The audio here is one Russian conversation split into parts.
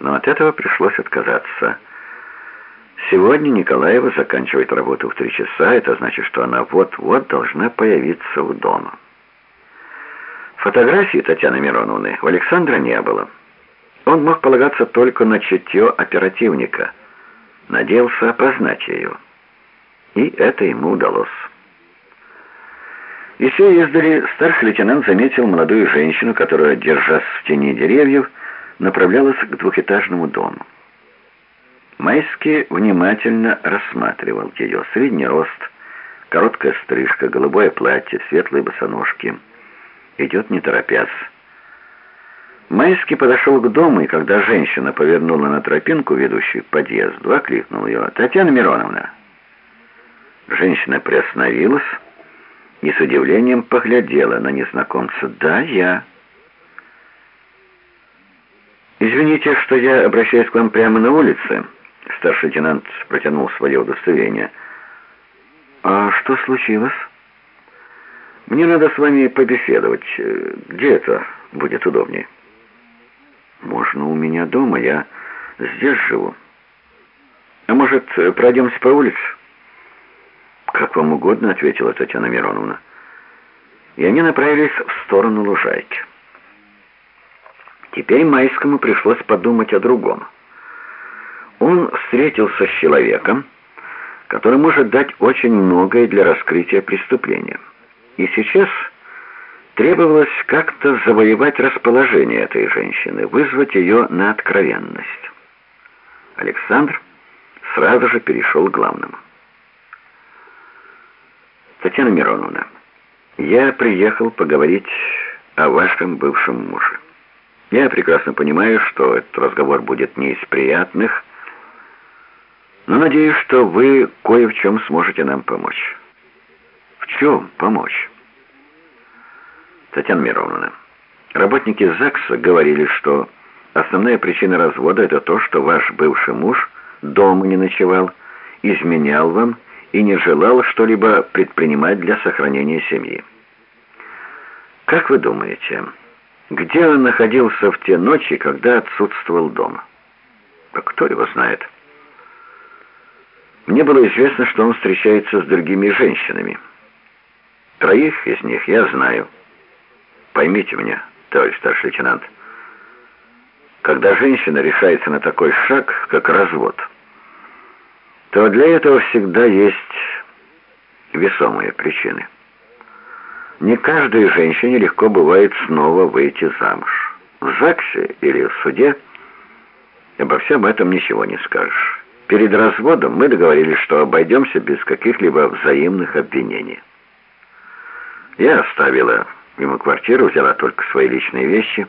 но от этого пришлось отказаться. Сегодня Николаева заканчивает работу в три часа, это значит, что она вот-вот должна появиться у дома. Фотографии Татьяны Мироновны у Александра не было. Он мог полагаться только на чутье оперативника, надеялся опознать ее. И это ему удалось. Еще издали старший лейтенант заметил молодую женщину, которая, держась в тени деревьев, направлялась к двухэтажному дому. Майский внимательно рассматривал ее. Средний рост, короткая стрижка, голубое платье, светлые босоножки. Идет не торопясь. Майский подошел к дому, и когда женщина повернула на тропинку, ведущую к подъезду, окликнул ее. «Татьяна Мироновна!» Женщина приостановилась и с удивлением поглядела на незнакомца. «Да, я». «Извините, что я обращаюсь к вам прямо на улице». Старший лейтенант протянул свое удостоверение. «А что случилось?» «Мне надо с вами побеседовать. Где это будет удобнее?» «Можно у меня дома, я здесь живу. А может, пройдемся по улице?» «Как вам угодно», — ответила Татьяна Мироновна. И они направились в сторону лужайки. Теперь Майскому пришлось подумать о другом. Он встретился с человеком, который может дать очень многое для раскрытия преступления. И сейчас требовалось как-то завоевать расположение этой женщины, вызвать ее на откровенность. Александр сразу же перешел к главному. Татьяна Мироновна, я приехал поговорить о вашем бывшем муже. Я прекрасно понимаю, что этот разговор будет не из приятных, но надеюсь, что вы кое в чем сможете нам помочь. В чем помочь? Татьяна Мироновна, работники ЗАГСа говорили, что основная причина развода это то, что ваш бывший муж дома не ночевал, изменял вам и не желал что-либо предпринимать для сохранения семьи. Как вы думаете, где он находился в те ночи, когда отсутствовал дома? А кто его знает? Мне было известно, что он встречается с другими женщинами. Троих из них я знаю. Поймите меня, товарищ старший лейтенант, когда женщина решается на такой шаг, как развод – то для этого всегда есть весомые причины. Не каждой женщине легко бывает снова выйти замуж. В ЗАГСе или в суде обо всем этом ничего не скажешь. Перед разводом мы договорились, что обойдемся без каких-либо взаимных обвинений. Я оставила ему квартиру, взяла только свои личные вещи,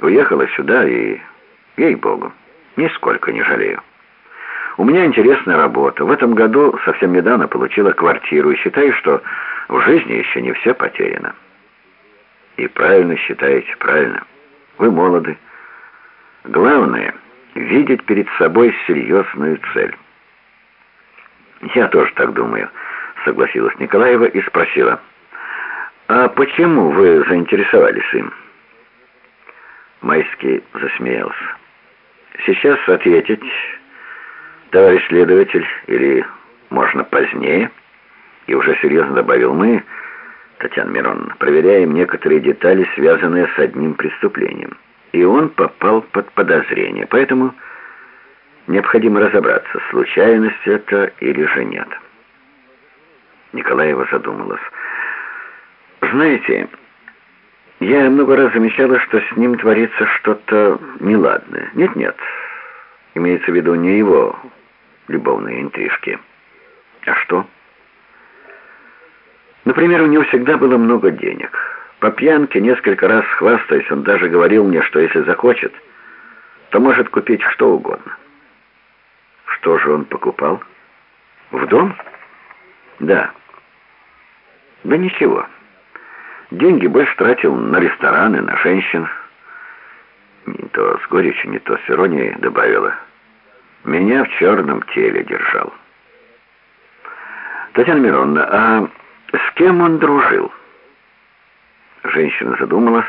уехала сюда и, ей-богу, нисколько не жалею. У меня интересная работа. В этом году совсем недавно получила квартиру и считаю, что в жизни еще не все потеряно. И правильно считаете, правильно. Вы молоды. Главное — видеть перед собой серьезную цель. Я тоже так думаю, согласилась Николаева и спросила. А почему вы заинтересовались им? Майский засмеялся. Сейчас ответить товарищ следователь, или можно позднее, и уже серьезно добавил мы, Татьяна Мироновна, проверяем некоторые детали, связанные с одним преступлением. И он попал под подозрение, поэтому необходимо разобраться, случайность это или же нет. Николаева задумалась. «Знаете, я много раз замечала, что с ним творится что-то неладное. Нет-нет, имеется в виду не его любовные интрижки. А что? Например, у него всегда было много денег. По пьянке несколько раз хвастаясь, он даже говорил мне, что если захочет, то может купить что угодно. Что же он покупал? В дом? Да. Да ничего. Деньги больше тратил на рестораны, на женщин. Не то с горечью, не то с иронией добавила. Меня в черном теле держал. Татьяна Мироновна, а с кем он дружил? Женщина задумалась,